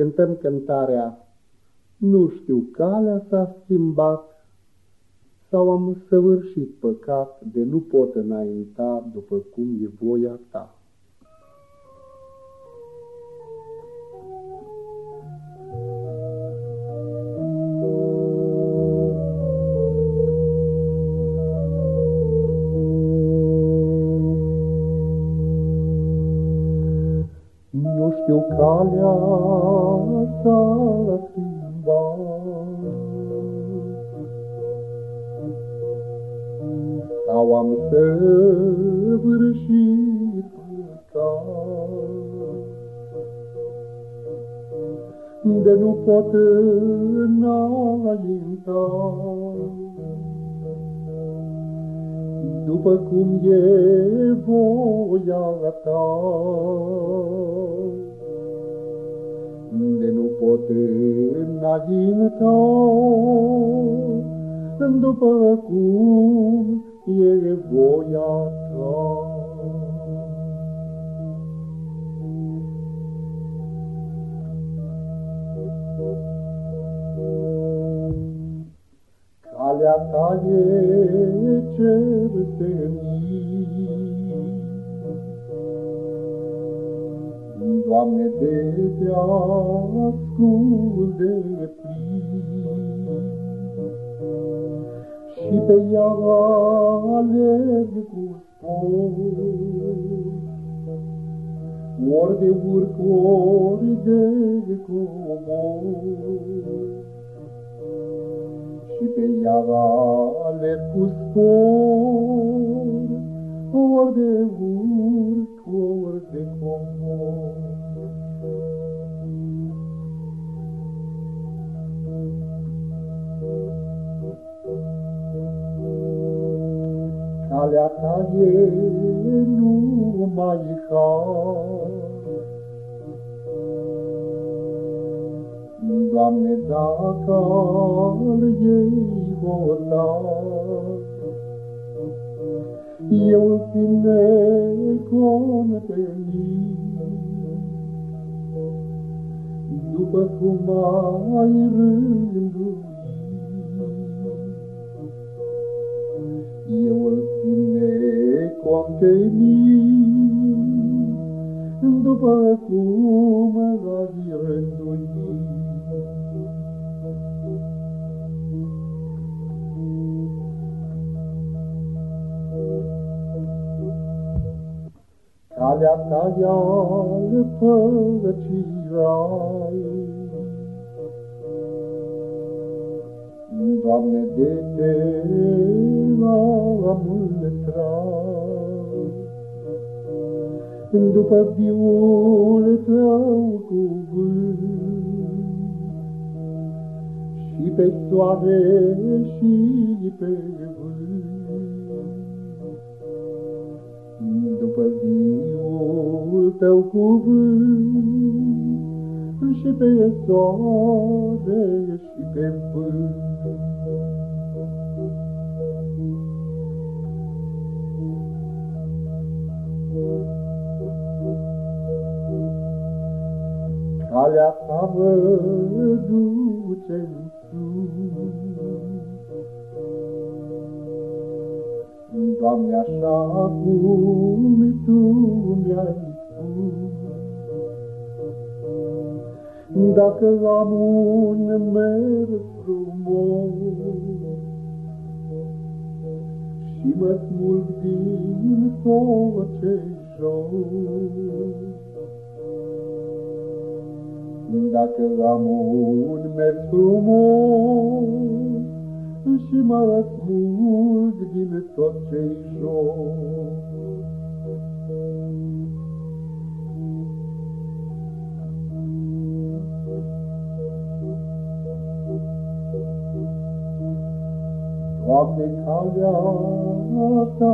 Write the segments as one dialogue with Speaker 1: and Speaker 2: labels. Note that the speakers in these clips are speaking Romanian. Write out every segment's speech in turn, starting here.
Speaker 1: cântăm cântarea Nu știu, calea s-a schimbat sau am săvârșit păcat de nu pot înainta după cum e voia ta. Știu calea s-a schimbat Sau am săvârșit De nu pot înainta. După cum e voia ta. De nu pot înainta, după cum e voia ta. Calea ta e Doamne, de te ascult de plin, Și pe ea alerg cu spor, Ori de urc, ori de comor. Și pe ea ale cu spor, Calea ta e numai har, Doamne, dacă al ei votat, eu îl ține contenit, după cum ai rânduit. Ține contenit, după cum ai rânduit. calea ta iar părăcirai. Doamne, de te am după viul tău cuvânt, și pe soare și pe vânt, după viul tău cuvânt și pe soare și pe vânt. Calea ta vă duce în sus, Doamne, așa cum Tu mi-ai Dacă am un mers frumos Și mă smulg din tot ce jos, Dacă am un mers frumos Și mă smulg din tot ce jos, Doamne, calea ta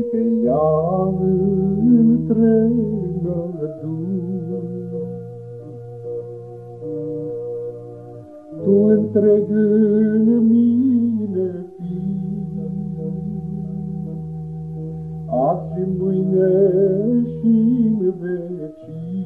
Speaker 1: și pe ea întregă tu, Tu întreg în mine fii, azi și mâine și în vecii,